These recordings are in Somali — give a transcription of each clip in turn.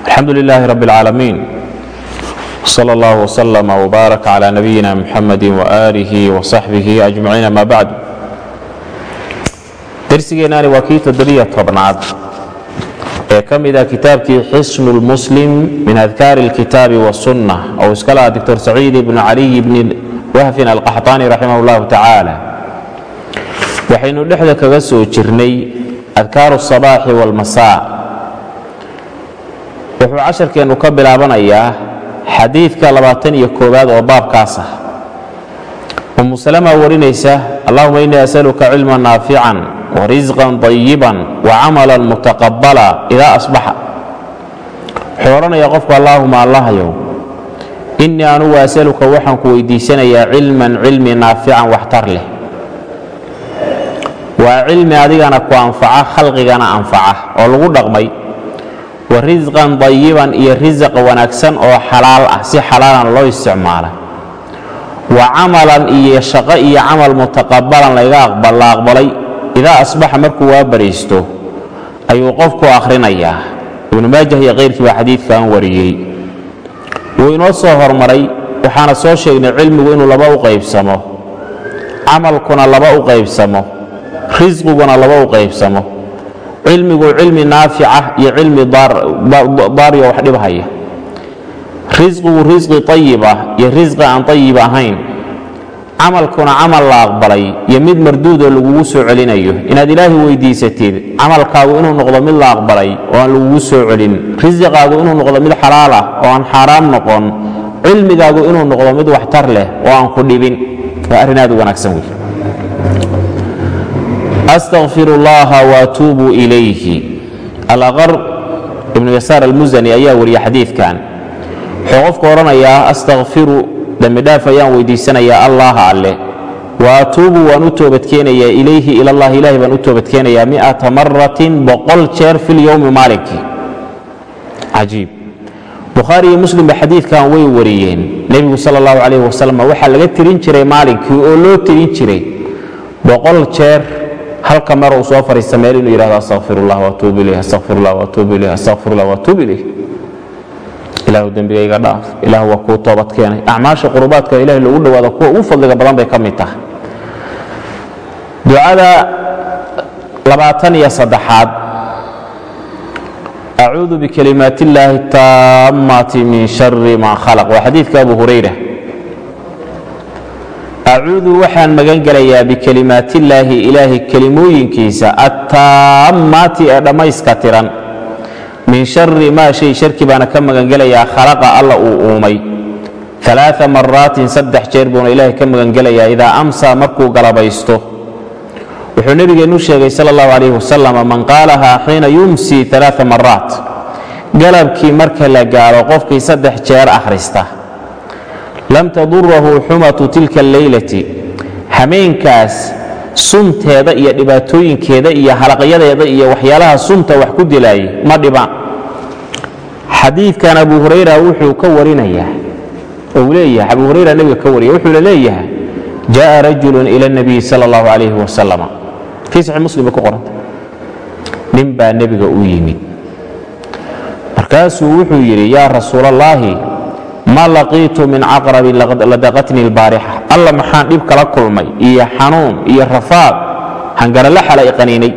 alxamdu lilaahi rab اlcaalamiin sal اllah wslm wbaarak cla nabiyina muxamadi waaalihi wsaxbihi ajmaciin ama bacdu darsigeennaani waa kii toddobiyo tobnaad ee ka mid ah kitaabkii xisnu lmuslim min adkaari اlkitaabi wاsunna ou iska laha doctor saciid ibnu caliy bni wahfin alqaxطaani raximah اllahu tacaala waxaynu dhexda kaga soo jirnay adkaaru الصabaaxi wاlmasaa wuxuu casharkeennu ka bilaabanayaa xadiidka labaatan iyo koowaad oo baabkaas ah. Umu salama warinaysa allahuma innii asaluka cilman naafican warisqan طayiban wacamalan mutaqabala idaa asbaxa. Wuxuu odhanayaa qofku allaahuma allahyow innii anugu asaluka waxaan ku weydiisanayaa cilman cilmi naafican waxtar leh. Waa cilmi adigana ku anfaca khalqigana anfaca oo lagu dhaqmay wa risqan dayiban iyo risaq wanaagsan oo xalaal ah si xalaalan loo isticmaala wa camalan iyo shaqo iyo camal mutaqabalan la aqbalay. Idaa asbaxa markuu waa baraysto ayuu qofku akhrinayaa ibnu maajah iyo kayrkii baa xadiidkan wariyey. Wuu inoo soo hormaray waxaana soo sheegnay cilmigu inuu laba u qaybsamo. Camalkuna laba u qaybsamo. Risqiguna laba u qaybsamo cilmigu cilmi naafica iyo cilmi daariyo wax dhibhaya risqigu risqi ayib ah iyo risqi aan ayib ahayn. Camalkuna camal la aqbalay iyo mid marduudoo lagugu soo celinayo. Inaad ilaahay weydiisatid camalkaagu inuu noqdo mid la aqbalay oo aan lagugu soo celin. Risqaagu inuu noqdo mid xalaal ah oo aan xaaraam noqon. Cilmigaagu inuu noqdo mid waxtar leh oo aan ku dhibin. Waa arrin aad u wanaagsan wey astaqfir اllaha waatuubu ilayhi. Alaqar ibnu yasaar almusani ayaa wariya xadiidkan. Wuxuu qofku odhanayaa astakfiru dembidhaaf ayaan weydiisanayaa allaha alle. Waatuubu waan u toobadkeenayaa ilayhi ilallahi ilahi baan u toobadkeenayaa miata maratin boqol jeer fi lyowmi maalinkii cajiib. Bukhaari iyo muslimba xadiidkan way wariyeen. Nebigu sal اllahu calayh wasalam waxaa laga tirin jiray maalinkii oo loo tirin jiray boqol jeer halka mar uu soo fariista meel inuu yidhahdo astaqfirullah waatuub ilayh astaqfirullah waatuub ilayh astaqfirullah waatuub ilayh ilaahu dembigayga dhaaf. Ilaah waa kuu toobad keenay. Acmaasha qurubaadka ilaah loogu dhowaado kuwa ugu fadliga badan bay ka mid tahay. Ducada labaatan iyo saddexaad. Acuudu bikalimaat illaahi taamati min shari maa khalaq. Waa xadiidka abu hurayra acuudu waxaan magan gelayaa bikalimaatillaahi ilaahay kelimooyinkiisa attaammaati ee dhammayska tiran min shari maa shay sharki baana ka magangelayaa khalaqa alla uu uumay alaaa maraatin saddex jeer buuna ilaahay ka magangelayaa idaa amsaa markuu galabaysto wuxuu nebigeennu sheegay sal allahu calayh wasalam man qaalahaa xiina yumsi alaaa maraat galabkii marka la gaaro qofkii saddex jeer akhrista lam tadurahu xumatu tilka alleylati hameenkaas sunteeda iyo dhibaatooyinkeeda iyo halaqyadeeda iyo waxyaalaha sunta wax ku dilaayay ma dhibaan xadiidkan abu hurayra wuxuu ka warinayaa ou leeyahay abu hurayra nebiga ka wariya wuxuuna leeyahay jaءa rajulu ila اnabiyi sal اllahu calayh wasalam fii saxi muslim bay ku qoranta nin baa nebiga u yimid markaasuu wuxuu yidhi yaa rasuul اllaahi ma laqiitu min caqrabin ladaqatni اlbaarixa alla maxaan dhib kala kulmay? Iyo xanuun iyo rafaad. Hangarala xala i qaniinay.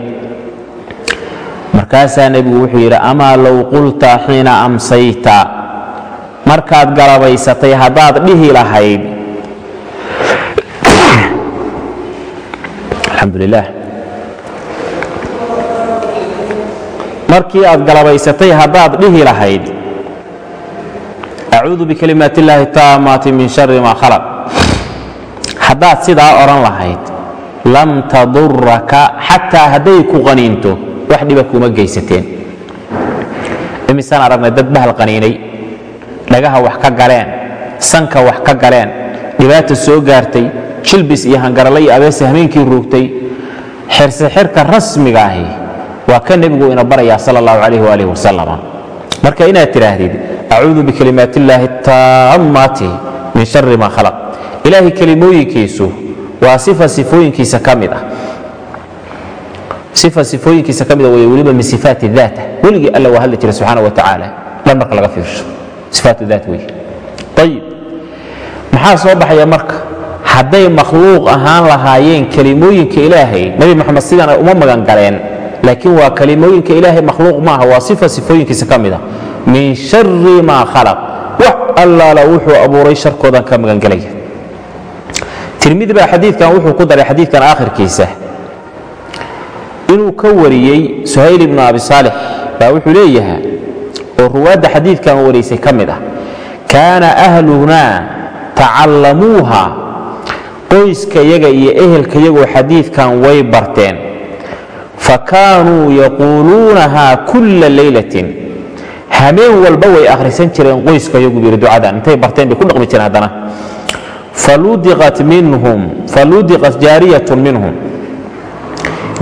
Markaasaa nebigu wuxuu yidhi amaa low qulta xiina amsayta? Markaad galabaysatay haddaad dhihi lahayd. Alxamdulilah markii aad galabaysatay haddaad dhihi lahayd acuudu bikalimaat illaahi taamaati min shari maa khalaq. Haddaad sidaa odhan lahayd lam taduraka xataa hadday ku qaniinto wax dhiba kuma geysateen. Imisaan aragnay dad bahal qaniinay dhagaha wax ka galeen sanka wax ka galeen dhibaata soo gaartay jilbis iyo hangarale iyo abeese hameenkii ruugtay xirsixirka rasmiga ahi waa ka nebigu ina barayaa sal allahu calayh waalih wasalam marka inaad tidhaahdid acuudu bikalimaat illaahi taammaati min shari maa khalaq ilaahay kelimooyinkiisu waa sifa sifooyinkiisa ka mid ah sifa sifooyinkiisa ka mida way weliba min sifaati daata weligii alla waa hadli jira subxaana wa tacaala dhan marka laga fiirsho sifaatu daat wey ayib maxaa soo baxaya marka hadday makhluuq ahaan lahaayeen kelimooyinka ilaahay nebi moxamed sidan ay uma magan laakiin waa kelimooyinka ilaahay makhluuq maaha waa sifa sifooyinkiisa ka mid a min shari maa khalaq. Wax allaala wuxuu abuuray sharkoodan ka magangelaya tirmidi baa xadiidkan wuxuu ku daray xadiidkan aakhirkiisa. Inuu ka wariyey suhayl ibnu abi saalix baa wuxuu leeyahay oo ruwaadda xadiidkan waraysay ka mid ah kaana ahlunaa tacallamuuha qoyskayaga iyo ehelkayagoo xadiidkan way barteen. Fa kaanuu yaquuluunahaa kulla leylatin hameen walba way akhrisan jireen qoyskayagu buu ducadan intay barteen bay ku dhaqmi jireen haddana. Faludiqat jaariyatun minhum.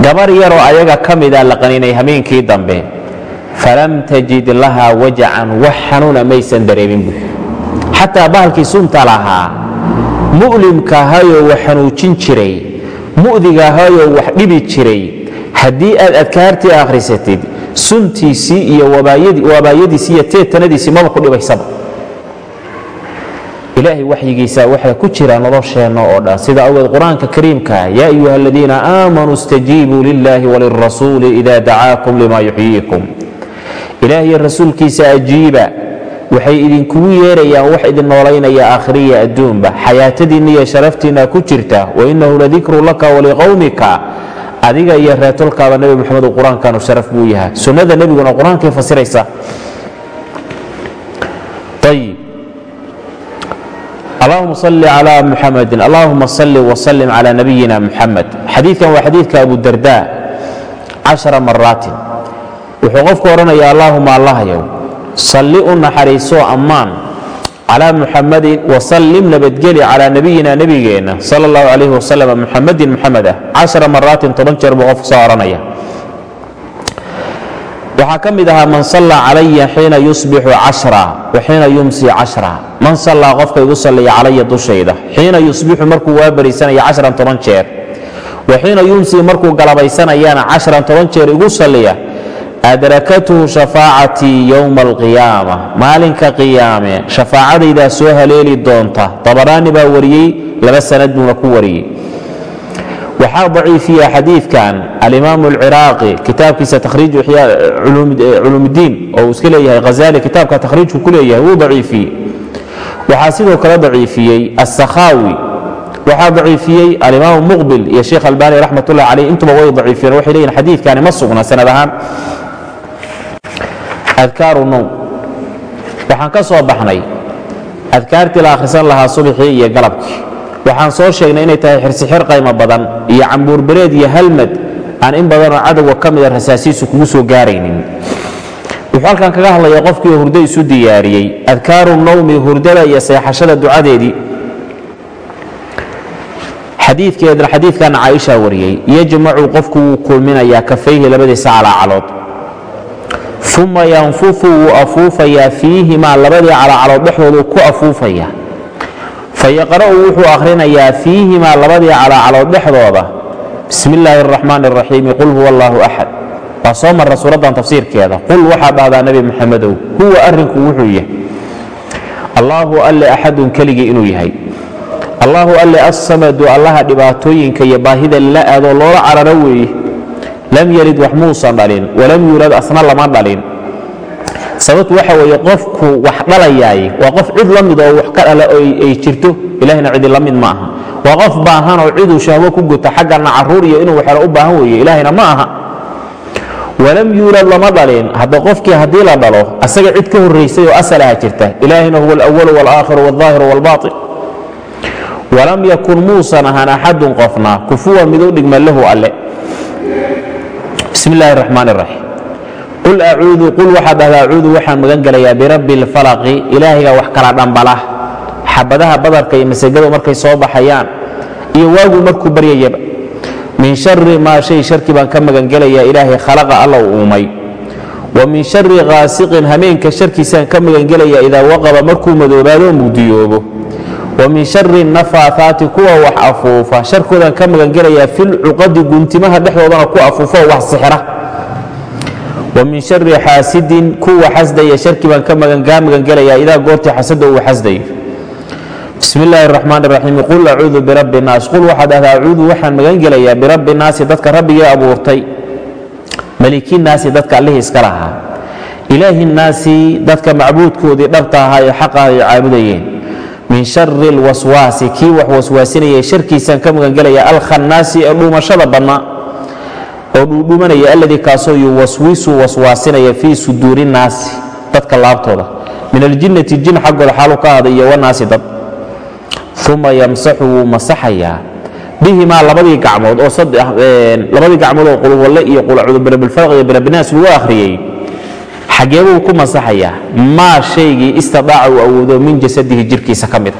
Gabar yaroo ayaga ka mida la qaninay hameenkii dambe. Falam tajid lahaa wajacan wax xanuuna maysan dareemin buu. Xataa bahalkii sunta lahaa mu'limka ahayoo wax xanuujin jiray mu'diga ahayoo wax dhibi jiray. Haddii aad adkaartii akhrisatid suntiisii iyo wabaayadiisii iyo teetanadiisii maba ku dhibaysaba. Ilaahay waxyigiisa waxaa ku jira nolosheenna oo dhan. Sida awgeed qur'aanka kariimka yaa ayuha aladiina aamanuu istajiibuu lillahi walirasuuli ida dacaakum lima yuxyiikum ilaah iyo rasuulkiisa ajiiba waxay idinkugu yeerayaan wax idin noolaynaya aakhiriya adduunba. Xayaatadiinna iyo sharaftiinna ku jirta wainahu ladikru laka waliqowmika adiga iyo reetolkaaba nebi moxamed qur'aankanu sharaf buu yahay. Sunnada nebiguna qur'aankay fasiraysa. Ayib allahuma salli cala muxamedin allahuma salli wasalim cala nabiyina muxamed xadiidkan waa xadiidka abu darda cashara maraatin wuxuu qofku odhanaya allaahuma allahyow salli u naxariisoo ammaan calaa muxamadin wasallim nabadgeli calaa nabiyina nebigeenna sala allahu calayh wasalam muxamadin muxamed ah cashara maraatin toban jeer buu qofku soo odhanaya waxaa ka mid ahaa man salla calaya xiina yusbixu cashra wa xiina yumsi cashra man sallaa qofka igu salliya calaya dushayda xiina yusbixu markuu waa bariisanaya cashran toban jeer wa xiina yumsi markuu galabaysanayana cashran toban jeer igu salliya adrakathu shafaacatii yowma alqiyaama maalinka qiyaame shafaacadaydaa soo haleeli doonta dabaraani baa wariyey laba sanad buuna ku wariyey waxaa daciifiya xadiidkan alimaamu alciraaqi kitaabkiisa takhriij culuumuddiin oo uu iska leeyahay hazali kitaabka takhriijku ku leeyahay wuu daciifiyey waxaa sidoo kale daciifiyey asakhaawi waxaa daciifiyey alimaamu muqbil iyo sheekh albani raxmat ullah caleyh intuba way daciifiyeen waxay leeyihiin xadiidkani ma sugna sanad ahaan adkaaru nowm waxaan ka soo baxnay adkaartii la akhrisan lahaa subaxii iyo galabkii. Waxaan soo sheegnay inay tahay xirsixir qaymo badan iyo cambuurbereed iyo halmad aan in badanoo cadowga ka mida rasaasiisu kugu soo gaaraynin. Wuxuu halkan kaga hadlaya qofkii hurdo isu diyaariyey adkaaru nowmi hurdada iyo seexashada ducadeedii. Xadiikeedna xadiidkan caaisha wariyey yajmacu qofku wuu kulminayaa kafayhi labadiisa calaacalood uma yanfufu wuu afuufayaa fiihimaa labadii calaacalood dhexdoodu ku afuufaya fayaqra'u wuxuu akhrinayaa fiihimaa labadii calaacalood dhexdooda bismi illaahi araxmaan araxiimi qul huwa allaahu axad waa soo marra suuraddan tafsiirkeeda qul waxaad dhahdaa nebi muxamedow huwa arrinku wuxuu yahay. Allaahu alle axadun keligii inuu yahay. Allaahu alle assamadu allaha dhibaatooyinka iyo baahida la aadoo loola cararo weeye. Lam yalid wax muusan dhalin walam yuulad asna lama dhalin sababtu waxa weeye qofku wax dhalayaay waa qof cid la mid oo wax ka dhala ay jirto ilahna cidi la mid ma aha. Waa qof baahanoo ciduu shahwo ku guto xaggana carruur iyo inuu waxelo u baahan weeye ilaahayna ma aha. Walam yuulad lama dhalin hadda qofkii haddii la dhalo asaga cid ka horraysay oo asal jirta ilaahina huwa alwalu walaakhiru walaahiru walbaain walam yakun muusan ahan axadun qofna kufuwan miduu dhigma lahu alle. Bismi illaahi raxmaan iraxiim qul acuudu qul waxaad dhahda acuudu waxaan magan gelayaa birabbi اlfalaqi ilaahiga wax kala dhambala xabadaha badarka iyo masagadu markay soo baxayaan iyo waagu markuu baryayaba min shari maa shay sharki baan ka magan gelayaa ilaahay khalaqa alla u uumay wa min shari qaasiqin hameenka sharkiisaan ka magan gelayaa idaa waqaba markuu madoobaadoo mugdiyoobo wa min shari nafaathaati kuwa wax afuufa sharkoodaan ka magan gelayaa filcuqadi guntimaha dhexdoodana ku afuufo wax sixra wa min shari xaasidin kuwa xasdaya sharki baan kaa magangelayaa idaa goortii xasada uu xasdayo bismi illaahi raxmaan raxiim qul acuudu birabbi naas. Qul waxaad dhahdaa acuudu waxaan magan gelayaa birabbi naasi dadka rabbigii abuurtay. Maliki naasi dadka allihii iska lahaa. Ilaahi naasi dadka macbuudkoodii dhabta ahaa ee xaqa ay caabudayeen. Min shari lwaswaasi kii wax waswaasinayay sharkiisaan ka magangelaya alkhannaasi ee dhuumashada badnaa oo dhuudhuumanaya alladii kaasoo yuwaswisu waswaasinaya fii suduuri naasi dadka laabtooda. Min aljinnati jin xaggooda xaalu ka ahday iyo wanaasi dad uma yamsaxu wuu masaxayaa bihimaa labadii gacmood oo labadii gacmood oo qulwalle iyo qulacudu birabilfalq iyo birabinaas lagu akhriyey. Xagee buu ku masaxayaa maa shaygii istidaaca uu awoodo min jasadihi jirkiisa ka mida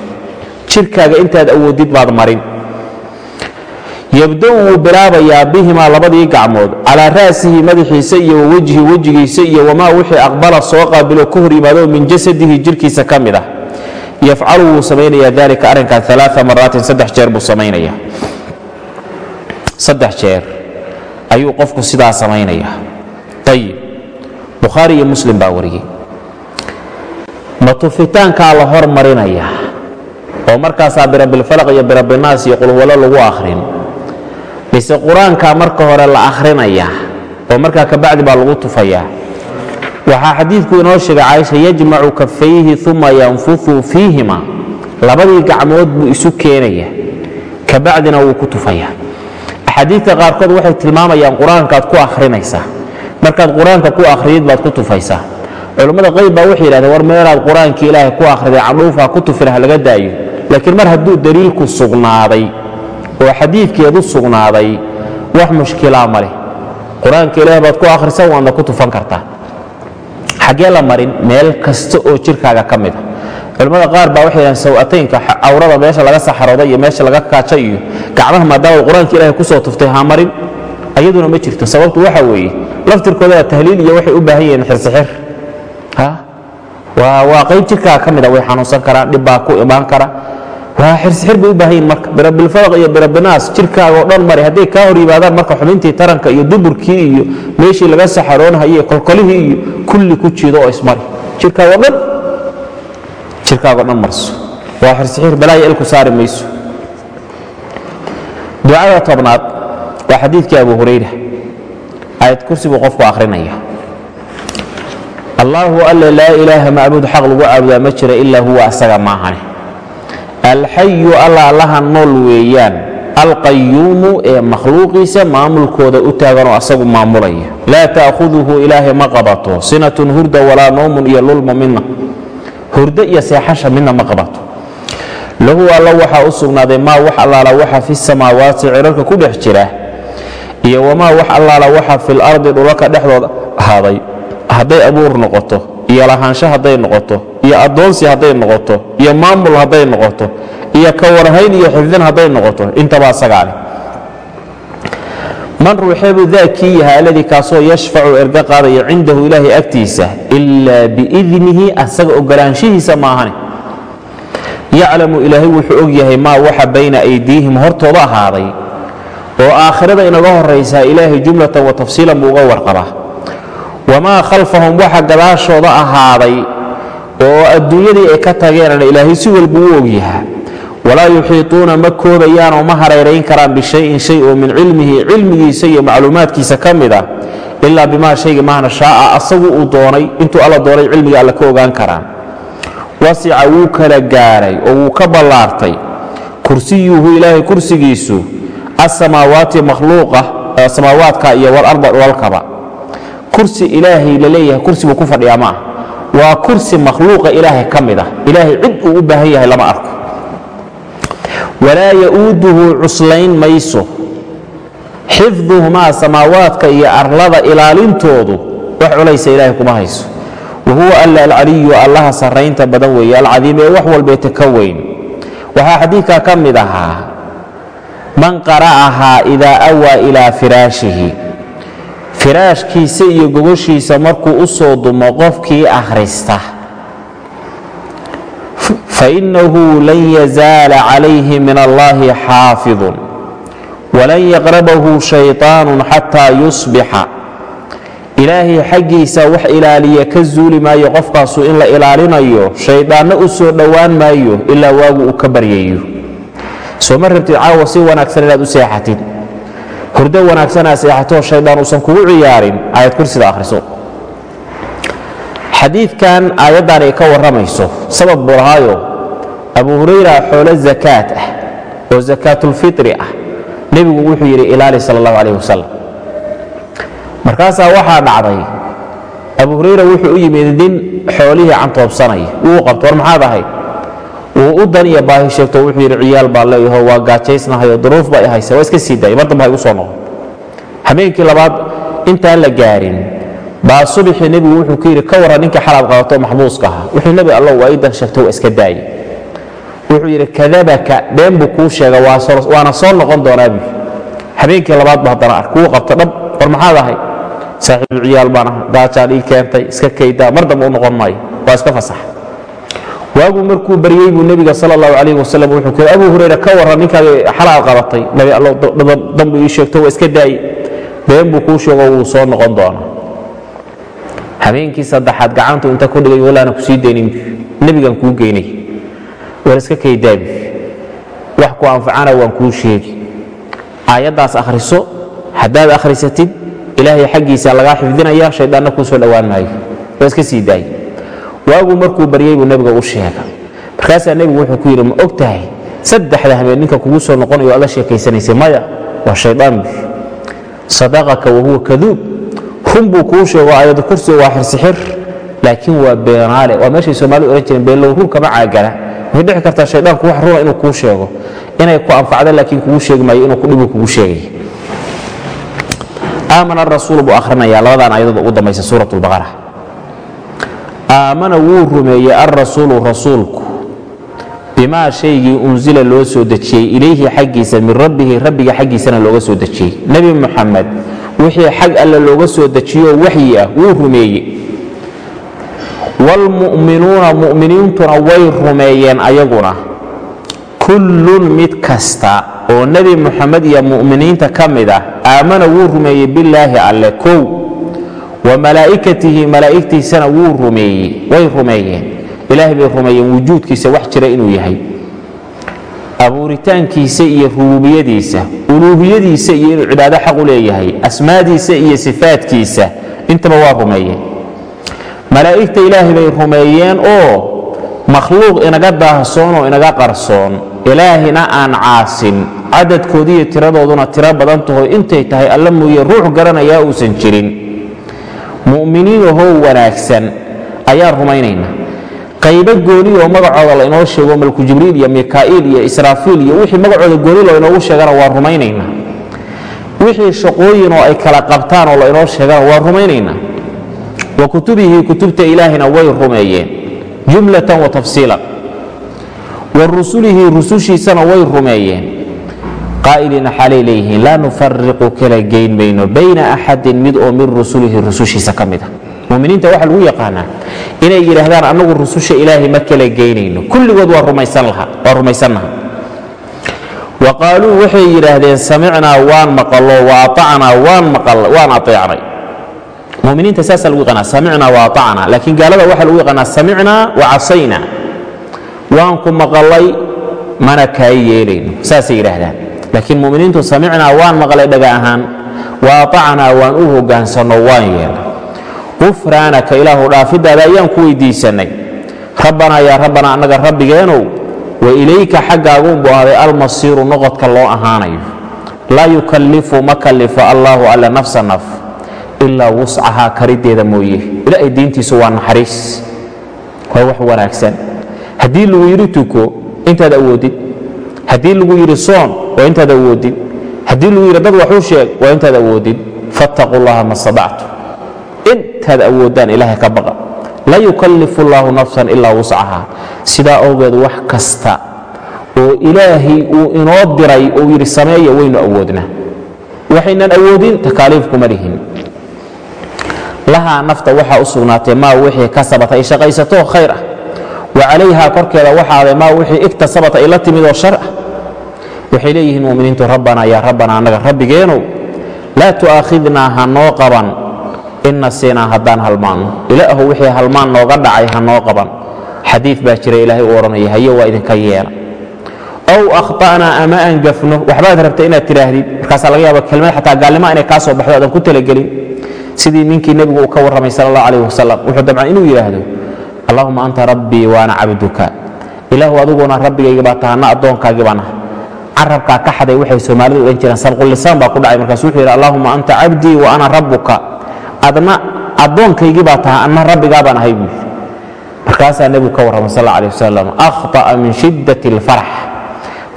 jirkaaga intaad awoodid baad marin yabda'u wuu bilaabayaa bihimaa labadii gacmood calaa ra'sihi madaxiisa iyo wawejhi wejigiisa iyo wamaa wixii aqbala soo qaabilo ka hor yimaado min jasadihi jirkiisa ka mid ah. Yafcalu wuu samaynayaa dalika arrinkan alaa maraatin saddex jeer buu samaynayaa. Saddex jeer ayuu qofku sidaa samaynayaa. Ayib bukhaari iyo muslim baa wariyey. Ma tufitaankaa la hormarinaya oo markaasaa birabilfalaq iyo birabinaas iyo qulwalo lagu akhrin mise qur'aankaa marka hore la akhrinaya oo markaa kabacdi baa lagu tufayaa waxaa xadiidku inoo sheegay caaisha yajmacu kafayhi uma yanfuhu fiihima. Labadii gacmood buu isu keenaya. Kabacdina wuu ku tufaya. Axaadiidka qaarkood waxay tilmaamayaan qur'aankaad ku akhrinaysaa markaad qur'aanka ku akhriyid baad ku tufaysaa culammada qayb baa waxay yidhahdeen war meelaad qur'aankii ilaahay ku akhriday candhuufaa ku tufin ha laga daayo. Laakiin mar hadduu daliilku sugnaaday oo xadiidkeedu sugnaaday wax mushkilaa ma leh. Qur'aanka ilaahay baad ku akhrisan waadna ku tufan kartaa. Xaggee la marin meel kasta oo jirkaaga ka mid a culimmada qaar baa waxay dhahan sawataynka cawrada meesha laga saxarooday iyo meesha laga kaajay iyo gacmaha maadaamaad qur'aanka ilahay ku soo tuftay ha marin ayaduna ma jirto. Sababtu waxa weeye laftirkoodaa tahliil iyo waxay u baahan yihiin xirsixir waa qayb jirkaaga ka mida way xanuunsan karaan dhib baa ku imaan kara waa xirsixir bay u baahan yihiin marka birabilfalaq iyo birabinaas jirkaaga oo dhan mari hadday kaa hor yimaadaan marka xubintii taranka iyo duburkii iyo meeshii laga saxaroonhaye iyo kolkolihii iyo kulli ku jiido oo ismari. Jirkaago dhan jirkaagao dhan marso. Waa xirsixir balaaya ilku saari mayso. Ducada tobnaad waa xadiidkii abu hurayra. Aayad kursi buu qofku akhrinaya. Allaahu alle laa ilaaha macbuud xaq lagu caabudaa ma jira ilaa huwa asaga maahane alxayu alla allaha nool weeyaan. Alqayuumu ee makhluuqiisa maamulkooda u taaganoo asagu maamulaya. Laa ta'khuduhu ilaahay ma qabato. Sinatun hurda walaa noomun iyo lulma midna hurdo iyo seexasha midna ma qabato. Lahu alla waxaa u sugnaaday maa wax allaala waxa fi samaawaati cirarka ku dhex jira iyo wamaa wax allaala waxa fil ardi dhulalka dhexdooda ahaaday hadday abuur noqoto iyo lahaansho hadday noqoto iyo addoonsi hadday noqoto iyo maamul hadday noqoto iyo ka warhayn iyo xifdin hadday noqoto intaba asagaa leh man ruuxeebuu daa kii yahay alladii kaasoo yashfacu erga qaadaya cindahu ilaahay agtiisa ilaa biidnihi asaga ogolaanshihiisa maahane yaclamu ilaahay wuxuu og yahay maa waxa bayna aydiihim hortooda ahaaday oo aakhirada inaga horaysaa ilaahay jumlatan wa tafsiilan buu uga warqabaa wamaa khalfahum waxa gadaashooda ahaaday oo adduunyadii ay ka tageenana ilaahay si walba u ogyahaa walaa yuxiituuna ma koobayaan oo ma hareerayn karaan bishayin shay oo min cilmihi cilmigiisa iyo macluumaadkiisa ka mid ah ilaa bimaa shayga mahna shaa'a asagu uu doonay intuu alla doonay cilmiga alle ka ogaan karaan wasica wuu kala gaaray oo wuu ka ballaartay kursiyuhu ilaahay kursigiisu asamaawaati makhluuqa samaawaadka iyo walarda dhulalkaba kursi ilaahay la leeyahay kursi buu ku fadhiyaa ma ah waa kursi makhluuqa ilaahay ka mid ah. Ilaahay cid uu u baahan yahay lama arko. Walaa ya'uuduhu cuslayn mayso. Xifduhumaa samaawaadka iyo arlada ilaalintoodu wax culaysa ilaahay kuma hayso. Wahuwa alla alcaliyu allaha sarraynta badan weeye. Alcadiim ee wax walbeeta ka weyn. Waxaa xadiidkaa ka mid ahaa man qara'ahaa idaa awaa ilaa firaashihi firaashkiisa iyo gogoshiisa markuu u soo dumo qofkii akhrista fainnahu lan yazaala calayhi min allahi xaafidun walan yaqrabahu shayطaanu xataa yusbixa. Ilaahay xaggiisa wax ilaaliya ka zuuli maayo qofkaasu in la ilaalinayo shayddaanna u soo dhowaan maayo ilaa waagu uu ka baryayo soo ma rabtid caawa si wanaagsan inaad u seexatid hurdo wanaagsan aad seexatoo shaydaan uusan kugu ciyaarin aayad kursida akhriso. Xadiidkan aayaddan ay ka warramayso sabab buu lahaayo. Abu hurayra xoolo zakaat ah oo zakaatulfitri ah. Nebigu wuxuu yidhi ilaali sala allahu calayh wasalam markaasaa waxaa dhacday abu hurayra wuxuu u yimid nin xoolihii cantoobsanaya wuu qabto war maxaad ahayd wuu u dan iyo baahi sheegto wuxuu yidhi ciyaal baa leeyaho waa gaajaysnahayo duruuf ba i haysa waa iska sii daaya mar igu soo noqon? Habeenkii labaad intaan la gaarin baa subaxii nebigu wuxuu ku yidhi ka warran ninka xalaad qabato maxbuuska ahaa. Wuxuu nebi allow waa ii dan waa iska daaya wuxuu yidhi kadabaka been buu kuu sheega waana soo noqon doonaa buu. Habeenkii labaad bu haddana kuu qabta dhab war maxaad ahay? Saaxiibu ciyaal baan aha gaajaan ii keentay iska kaydaa mar dambe u noqon maayo waa iska fasax waaguu markuu baryey buu nebiga sal allahu calayh wasalam wuxuu ku abu hurayra ka warran ninkaagi xalaal qabatay. Nabi allow danbuu ii sheegto waa iska daaye been buu kuu sheego wuu soo noqon doonaa habeenkii saddexaad gacantu inta ku dhigay walaana ku sii daynin. Nebigan kuu geynay war iska kaydaabi wax ku anfacana waan kuu sheegi. Aayaddaas akhriso haddaad akhrisatid ilaahay xaggiisa lagaa xifdinaya shayddaanna kuu soo dhowaan maayo. Waa iska sii daay waaguu markuu baryey buu nebiga u sheega markaasaa nebigu wuxuu ku yidhi ma og tahay saddexda habeen ninka kugu soo noqonayo alla sheekaysanaysay maya? Waa shaydaan bi. Sadaqaka wahuwa kaduub. Run buu kuu sheego aayadda kursiga waa xirsixir. Laakiin waa beenaale waa meeshay soomaalidu ohan jireen beenlow run kama caagana waxay dhici kartaa shaydaanku wax runa inuu kuu sheego. Inay ku anfacda laakiin kugu sheegi maayo inuu dhibu kugu sheegay. Aamana arasuulu buu akhrinayaa labadan ayadood ugu dambaysa suurat aamana wuu rumeeyey alrasuulu rasuulku bimaa shaygii unsila loo soo dejiyey ilayhi xaggiisa min rabbihi rabbiga xaggiisana looga soo dejiyey. Nebi muxamed wixii xag alle looga soo dejiyooo waxyi ah wuu rumeeye waalmu'minuuna mu'miniintuna way rumeeyeen ayaguna. Kullun mid kasta oo nebi muxamed iyo mu'miniinta ka mid ah aamana wuu rumeeyey billaahi alle kow wa malaa'ikatihi malaa'igtiisana way rumeeyeen. Ilaahay bay rumeeyeen wujuudkiisa wax jira inuu yahay. Abuuritaankiisa iyo rububiyadiisa uluuhiyadiisa iyo inuu cibaado xaq u leeyahay asmaadiisa iyo sifaadkiisa intaba waa rumeeyeen. Malaa'igta ilaahay bay rumeeyeen oo makhluuq inaga daahsoon oo inaga qarsoon. Ilaahina aan caasin cadadkoodiiyo tiradooduna tiro badan taho intay tahay alla mooye ruux garanayaa uusan jirin mu'miniinahoo wanaagsan ayaan rumaynayna. Qaybo gooni oo magacooda la inoo sheego malku jibriil iyo mikaa'iil iyo israafiil iyo wixii magacooda gooni loo sheegana waa rumaynaynaa wixii shaqooyin oo ay kala qabtaan oo la inoo sheegana waa rumaynaynaa wa kutubihi kutubta ilaahina way rumeeyeen jumlatan wa tafsiilan wa rusulihi rusushiisana way rumeeyeen qaa'iliina xaalay leeyihiin laa nufariqu kala geyn mayno bayna axadin mid oo min rusulihi rusushiisa ka mid a muminiinta waxaa lagu yaqaanaa inay yidhaahdaan annagu rususha ilaahay ma kala geynayno kulligood waa rumaysannaha wa qaaluu waxay yidhaahdeen samicnaa waan maqallo wa aacnaa waan aeecnay muminiinta saasaa lagu yaqaanaa samicnaa wa aacnaa laakiin gaalada waxaa lagu yaqaanaa samicnaa wa casayna waan ku maqallay mana kaa yeelayno saasay yidhaahdaan laakiin muminiintu samicnaa waan maqlay dhaga ahaan wa aacnaa waan u hogaansanno waan yeelna gufraanaka ilaahu dhaafidaada ayaan ku weydiisannay rabbanaa yaa rabbanaa annaga rabbigeenow wa ilayka xaggaaguunbuu ahday almasiiru noqodka loo ahaanayo. Laa yukallifu ma kallifo allaahu alla nafsa naf ilaa wuscahaa kariddeeda mooye. Ilaahay diintiisu waa naxariis. Waa wax wanaagsan. Haddii lagu yidhi tuko intaad awoodid haddii lagu yidhi soon waa intaad awoodid haddii lagu yidhi dad waxu sheeg waa intaad awoodid fattaquu llaha ma stadactu intaad awoodaan ilaahay ka baqa. Laa yukallifu allaahu nafsan ilaa wuscahaa sidaa awgeed wax kasta oo ilaahay uu inoo diray uu yidhi sameeya waynu awoodnaa. Waxaynan awoodin takaaliif kuma lihin. Lahaa nafta waxaa u sugnaatay maa wixii kasabata ay shaqaysato khayr ah. Wa calayhaa korkeeda waxaaday maa wixii igtasabata ay la timid oo shar ah waxay leeyihiin muminiintu rabbanaa yaa rabbanaa annaga rabbigeenow laa tu'aakhidnaa ha noo qaban. In nasiinaa haddaan halmaanno ilaahu wixii halmaan nooga dhacay ha noo qaban. Xadiid baa jira ilaahay uu odhanaya haye waa idinka yeela. Ow akhta'naa ama aan gafno waxbaad rabta inaad tidhaahdid markaasaa laga yaaba kelmad xataa gaalnimo inay kaa soo baxdo aadan ku talagelin. Sidii ninkii nebigu uu ka warramay sala allah calayh wasalam wuxuu dabcan inuu yidhaahdo allahuma anta rabbii waana cabduka. Ilaahu adiguna rabbigayga baa taha addoonkaagii baan ah carabkaa ka xaday waxay soomaalidu odhan jireen sabqulisaan baa ku dhacay. Markaasu wuxuu yidhi allahuma anta cabdii wa ana rabbuka. Adna addoonkaygii baa taha anna rabbigaa baan ahay buui markaasaa nebigu ka warramay sal alla alih wasalam akhطa'a min shiddati اlfarx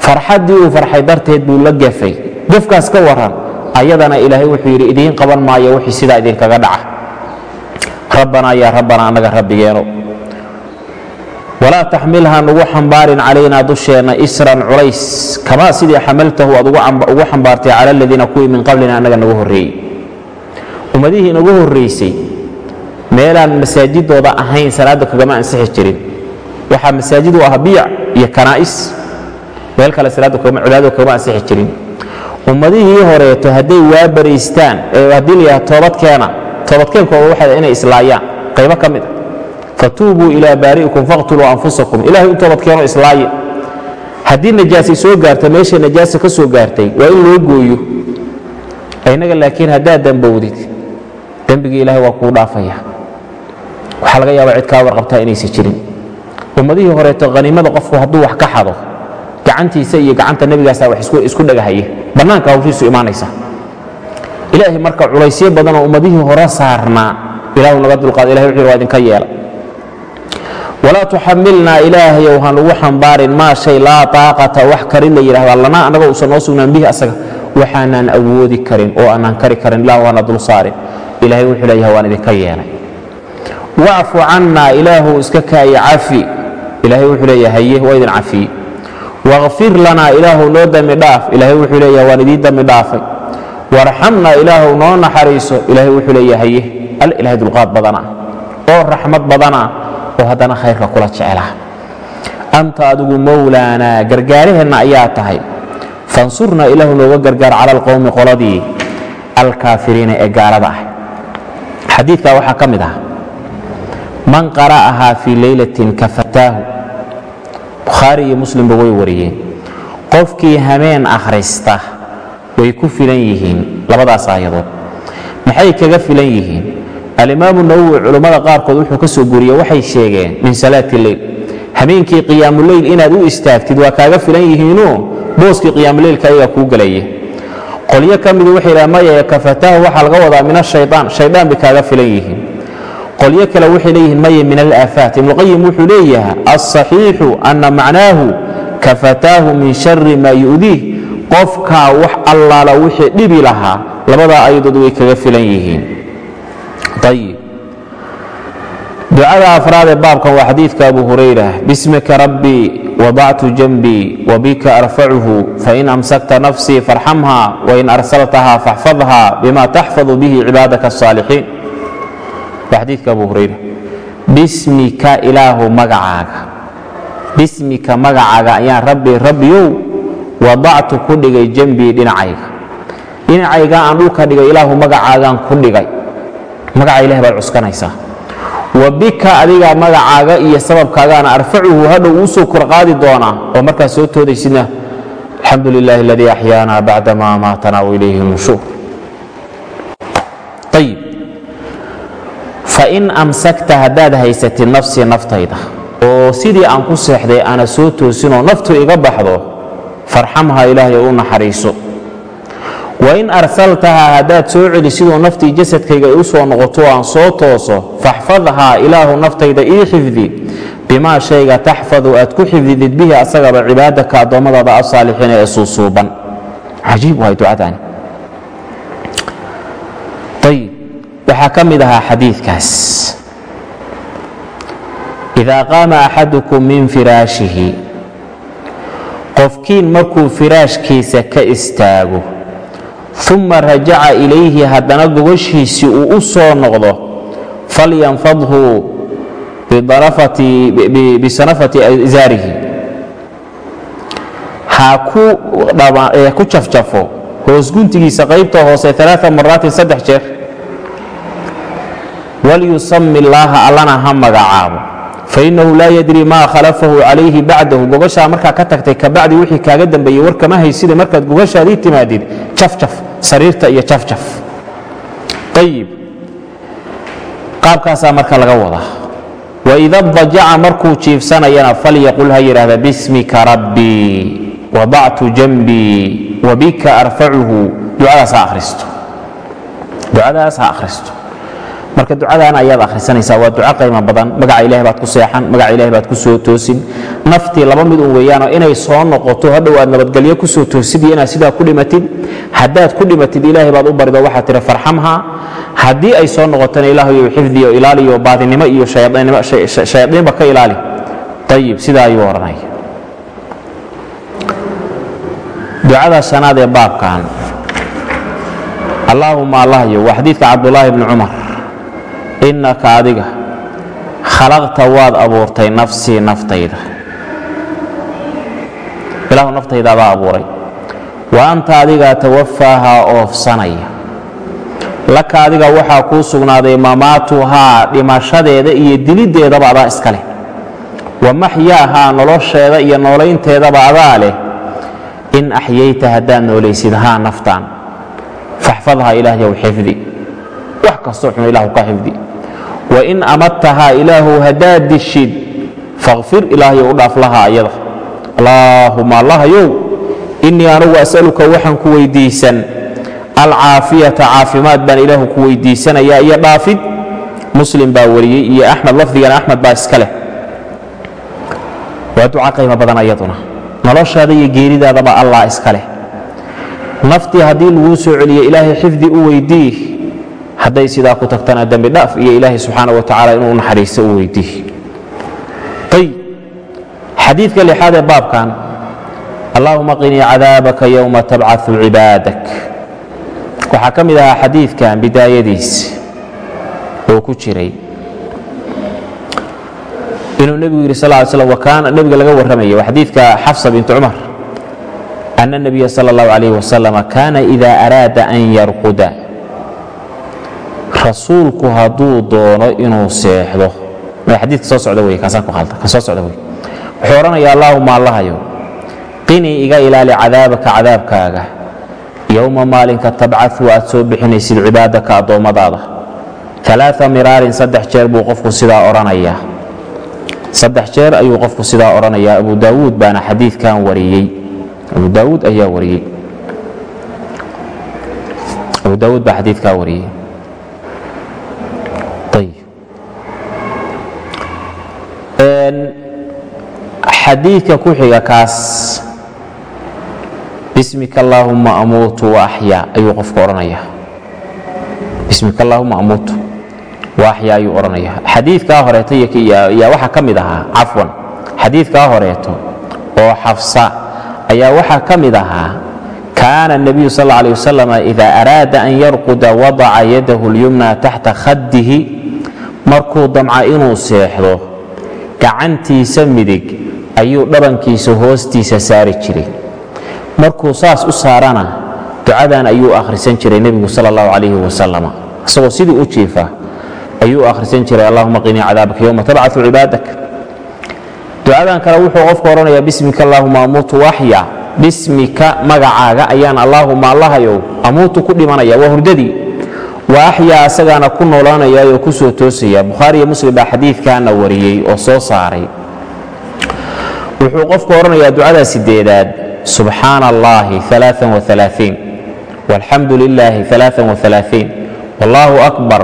farxaddii uu farxay darteed buu la gefay. Gefkaas ka warran ayadana ilaahay wuxuu yidhi idiin qaban maayo wixii sidaa idinkaga dhaca. Rabbanaa yaa rabbanaa annaga rabbigeeno walaa taxmilha nugu xambaarin calaynaa dusheenna isran culays kamaa sidii xamaltahu aad ugu xambaartay cala aladiina kuwii min qablina annaga nagu horreeyey. Ummadihii inagu horraysay meelaan masaajidooda ahayn salaadda kagama ansixi jirin. Waxaa masaajid u ah biyac iyo kanaa'is meel kale cibaadada kagama ansixi jirin. Ummadihii horeeto hadday waa baraystaan ee haddii layaha toobadkeena toobadkeenkooda waxay inay islaayaan qaybo ka mid a fatuubuu ilaa baari'ikum faqtuluu anfusakum. Ilahay u toobadkeeno islaaye haddii najaasay soo gaarta meeshay najaasa ka soo gaartay waa in loo gooyo. Innaga laakiin haddaad dambowdid dembigii ilahay waa kuu dhaafaya. Waxaa laga yaabaa cid kaa warqabtaa inaysa jirin. Ummadihii horeeto haniimada qofku hadduu wax ka xado gacantiisa iyo gacanta nebigaasaa wax isku dhagahaya bannaanka hawshiisu imaanaysa. Ilaahay marka culaysyo badanoo ummadihii hore saarnaa ilahu naga dulqaada ilahay wuxuu waa idinka yeela walaa tuxamilnaa ilaahayow han ugu xambaarin maa shay laa taaqata wax karin la yidhahda. Lana annaga uusan noo sugnaan bihi asaga. Waxaanaan awoodi karin oo aanaan kari karin ilahu hana dul saarin. Ilahay wuxuu leeyahay waan idinka yeelay wacfu cannaa ilaahu iska kaaya cafi ilaahay wuxuu leeyahay haye waa idin cafiye wakfir lanaa ilaahu noo dambi dhaaf. Ilaahay wuxuu leeyahay waan idiin dambi dhaafay. Warxamnaa ilaahu noo naxariiso. Ilaahay wuxuu leeyahay haye al ilahay dulqaad badana oo raxmad badana oo haddana khayrka kula jeclaa anta adigu mowlaanaa gargaaraheenna ayaa tahay. Fansurnaa ilaahu nooga gargaar cala alqowmi qoladii alkaafiriina ee gaalada ah. Xadiidkaa waxaa ka mid ah man qara'ahaa fii leylatin kafataahu bukhaari iyo muslimba way wariyeen. Qofkii hameen akhrista way ku filan yihiin labadaas aayadood. Maxay kaga filan yihiin alimaamu nawowi culummada qaarkood wuxuu ka soo guriye waxay sheegeen min salaati leyl hameenkii qiyaamuleyl inaad u istaagtid waa kaaga filan yihiinoo booskii qiyaamuleylka ayagaa kuu gelaya qolyo ka midu waxay dhaha maya kafataahu waxaa laga wadaa min ashayaan shaydaan bay kaaga filan yihiin. Qolyo kale waxay leeyihiin maya min alaafaat ibnuqayim wuxuu leeyahay alsaxiixu ana macnaahu kafataahu min shari maa yu'diih. Qofkaa wax allaala wixii dhibi lahaa labadaa ayadood way kaga filan yihiin ayib ducada afraad ee baabkan waa xadiidka abu hurayra bismika rabbi wadactu janbii wabika arfacuhu fain amsakta nafsii farxamha wain arsaltaha faxfadha bima taxfadu bihi cibaadaka asaalixiin waa xadiidka abu hurayra bismika ilaahu magacaaga bismika magacaaga ayaan rabbi rabbiyow wadactu ku dhigay janbii dhinacayga dhinacayga aan dhulka dhigay ilaahu magacaagaan ku dhigay magaca ilahi baad cuskanaysaa wa bika adiga magacaaga iyo sababkaagaana arfacuhu hadhow uu soo korqaadi doonaa. Oo markaad soo toodaysidna alxamdu lilahi aladii axyaana bacda ma amaatana wailayhi nushuur ayib fain amsakta haddaad haysatid nafsii naftayda oo sidii aan ku seexday aana soo toosinoo naftu iga baxdo farxamha ilaahay u naxariiso wain arsaltahaa haddaad soo celisidoo naftii jasadkayga ay u soo noqoto aan soo tooso faxfadhaa ilaahu naftayda ii xifdi. Bimaa shayga taxfadu aad ku xifdidid bihi asagaba cibaadaka addoommadaada asaalixiina ee suusuuban. Cajiib waay ducadaani. Ayib waxaa ka mid ahaa xadiidkaas. Idaa qaama axadukum min firaashihi qofkiin markuu firaashkiisa ka istaago uma rajaca ilayhi haddana gogoshiisii uu u soo noqdo falyanfadhu bisanafati izaarihi. Ha ku jafjafo hoos guntigiisa qaybta hoose alaa maraatin saddex jeer. Walyusami illaaha allana ha magacaabo. Fainahu laa yadri maa khalafahu calayhi bacdahu. Gogashaa markaa ka tagtay kabacdi wixii kaaga dambeeyey war kama haysida markaad gogashaadii timaadid jafjaf sariirta iyo jafjaf ayib qaabkaasaa marka laga wadaa. Waida dajaca markuu jiifsanayana falyaqul ha yidhaahda bismika rabbii wadactu janbii wabika arfacuhu. Ducadaas ha akhristo. Ducadaas ha akhristo marka ducadaana ayaad akhrisanaysaa waa duco qaymo badan. Magaca ilahi baad ku seexan magaca ilahi baad ku soo toosin. Naftii laba mid un weeyaanoo inay soo noqoto hadhow aad nabadgelyo ku soo toosid iyo inaad sidaa ku dhimatid haddaad ku dhimatid ilaahay baad u barido waxaad tihi farxamha. Haddii ay soo noqotona ilaahayow xifdiyo ilaaliyo baadinimo iyo shayaadiinba ka ilaali. Ayib sidaa ayuu odhanaya ducada shanaad ee baabkan allaahuma allahyo waa xadiidka cabdulaahi bni cumar innaka adiga khalaqta waad abuurtay nafsii naftayda. Ilaahu naftaydaabaa abuuray. Wa anta adigaa tawafaahaa oofsanaya. Laka adiga waxaa kuu sugnaaday mamaatuhaa dhimashadeeda iyo diliddeedaba adaa iska leh. Wa maxyaahaa nolosheeda iyo noolaynteedaba adaa leh. In axyayta haddaad noolaysid haa naftaan. Faxfadhaa ilaahyow xifdi. Wax kastoo xun ilaahu ka xifdi wain amadtahaa ilaahow haddaad dishid fakfir ilaahyow u dhaaf lahaa ayada. Allaahuma allahayow innii anugu as'aluka waxaan ku weydiisan. Alcaafiyata caafimaad baan ilaahu ku weydiisanayaa iyo dhaafid. Muslim baa wariyey iyo axmed lafdigana axmed baa iska leh. Waa duca qiimo badan ayaduna. Noloshaada iyo geeridaadaba allah iska leh. Naftii haddii laguu soo celiyo ilaahay xifdi u weydii hadday sidaa ku tagtana dembi dhaaf iyo ilaahay subxaana wa tacaala inuu naxariisto u weydii ayb xadiidka lixaad ee baabkan allaahuma qinii cadaabaka yowma tabcau cibaadak. Waxaa ka mid ahaa xadiidkan bidaayadiis oo ku jiray. Inuu nebigu yidhi sal l slam wakaana nebiga laga warramayay waa xadiidka xafsa bint cumar. Ana اnabiya sala اllahu alayh wasalama kana ida araada an yarquda rasuulku hadduu doono inuu seexdo. Xadiidka soo socda wey kaasaan ku khalda ka soo socda wey wuxuu odhanaya allaahuma allahayo qinii iga ilaali cadaabaka cadaabkaaga. Yowma maalinka tabcau aad soo bixinaysid cibaadaka addoommadaada. Alaa miraarin saddex jeer buu qofku sidaa odhanayaa saddex jeer ayuu qofku sidaa odhanayaa abu daawuud baana xadiidkan wariyey. Abu daawuud ayaa wariyey. Abu daawuud baa xadiidkaa wariyey xadiidka ku xiga kaas bismika allaahuma amuutu waaxyaa ayuu qofku odhanaya bismika allaahuma amuutu waaxyaa ayuu odhanaya xadiidkaa horeeto yaa waxaa ka mid ahaa cafwan xadiidkaa horeeto oo xafsa ayaa waxaa ka mid ahaa kaana الnabiyu sal اله alيه wasalam ida araada an yarquda wadaca yadahu اlyumna taxta khadihi markuu damca inuu seexdo gacantiisa midig ayuu dhabankiisa hoostiisa saari jiray. Markuu saas u saarana ducadan ayuu akhrisan jiray nebigu sal اllahu calayh wasalam isagoo sidii u jiifa ayuu akhrisan jiray allahuma qinii cadaabaka yowma tabcaثu cibaadak. Ducadan kale wuxuu qofku odhanayaa bismika allaahuma amuutu waxya bismika magacaaga ayaan allaahuma allahayow amuutu ku dhimanaya waa hurdadii wa axyaa asagaana ku noolaanayaayoo ku soo toosaya bukhaari iyo muslim baa xadiidkaana wariyey oo soo saaray. Wuxuu qofku odhanayaa ducada sideedaad subxaana allaahi walxamdu lilaahi wallaahu akbar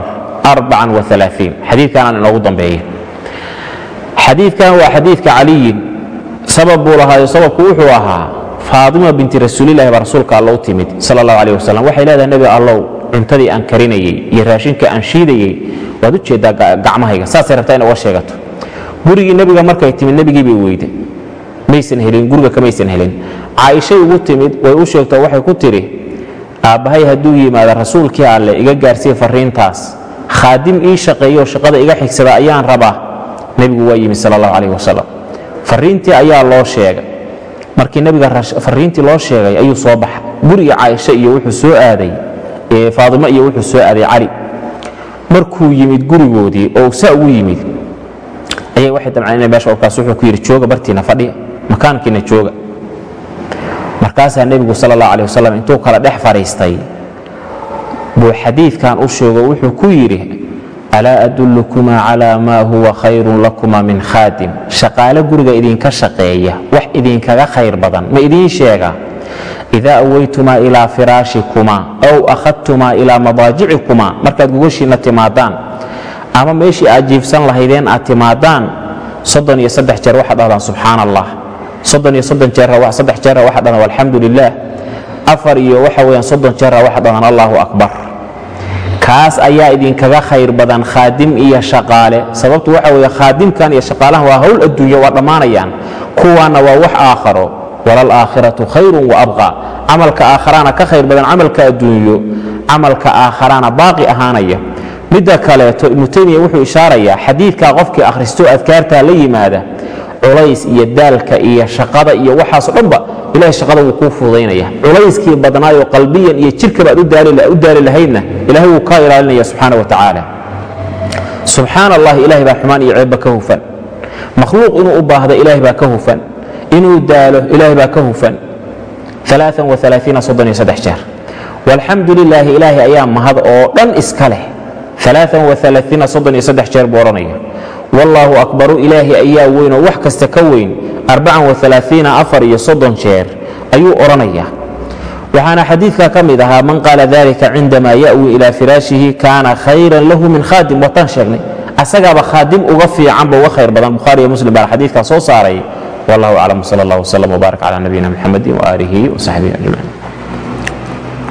xadiidkanaan inoogu dambeeya. Xadiidkan waa xadiidka caliyin sabab buu lahaayo sababku wuxuu ahaa faatima binti rasuulilahi baa rasuulka alla u timid sal اllahu alيh wasalam waxay leedahay nebi allow cuntadii aan karinayey iyo raashinka aan shiidayey waad u jeeddaa gacmahayga. Saasay rabtaa in uga sheegato. Gurigii nebiga markay timid nebigii bay weyday. Maysan helin guriga kamaysan helin. Caaishay ugu timid way u sheegto waxay ku tidhi aabbahay hadduu yimaado rasuulkii alle iga gaarsiiye farriintaas khaadim ii shaqeeyo shaqada iga xigsada ayaan rabaa. Nebigu waa yimid sal اllahu calayh wasalam farriintii ayaa loo sheegay. Markii nebiga farriintii loo sheegay ayuu soo baxay. Guriga caaisha iyo wuxuu soo aaday faadimo iyo wuxuu soo aaday cali. Markuu yimid gurigoodii oo saa ugu yimid ayay waxay damceen inay meesha warkaas wuxuu ku yidhi jooga bartiina fadhiya makaankiina jooga. Markaasaa nebigu sal allah alih wasalam intuu kala dhex fadhiistay buu xadiidkan u sheego wuxuu ku yidhi alaa adullukumaa calaa maa huwa khayrun lakuma min khaadim. Shaqaale guriga idinka shaqeeya wax idinkaga khayr badan ma idiin sheega idaa awaytumaa ilaa firaashikumaa ow akhadtumaa ilaa madaajicikumaa markaad gogashiinna timaadaan ama meeshii aad jiifsan lahaydeen aad timaadaan iyo jeer waxaad dhahdaan subxaan allah jeer waxaad dhahdaan alxamdu lilaah afar iyo waxa weeyaan soddon jeera waxaad dhahdaan allahu akbar kaas ayaa idinkaga khayr badan khaadim iyo shaqaale sababtu waxa weeye khaadimkan iyo shaqaalahan waa hawl adduunya waa dhammaanayaan kuwaanna waa wax aakharo walalaakhiratu khayrun wa abqa. Camalka aakharaana ka khayr badan camalka adduunyo camalka aakharaana baaqi ahaanaya. Midda kaleeto ibnu taymiya wuxuu ishaarayaa xadiidkaa qofkii akhristo adkaartaa la yimaada culays iyo daalka iyo shaqada iyo waxaasoo dhanba ilahay shaqada wuu kuu fududaynaya. Culayskii badnaayoo qalbiyan iyo jirkaba aad u daali lahaydna ilahay wuu kaa ilaalinaya subxaana wa tacaala. Subxaan allah ilahay baa xumaan iyo ceebba ka hufan. Makhluuq inuu u baahdo ilahay baa ka hufan inuu daalo ilahay baa ka hufan. Jeer. Walxamdu lilaahi ilaahay ayaa mahad oo dhan iska leh. Jeer buu odhanaya. Wallaahu akbaru ilaahi ayaa weyn oo wax kasta ka weyn. Iyo jeer ayuu odhanaya. Waxaana xadiidka ka mid ahaa man qaala dalika cindama ya'wi ila firaashihi kaana khayran lahu min khaadim. Wataan sheegnay. Asagaaba khaadim uga fiicanba uga khayr badan. Bukhaariyo muslim baa xadiidkaa soo saaray wallahu aclam sal allah wslam wbaarak cala nabiyina muxamedi waaalihi wasaxbihi ajmaciin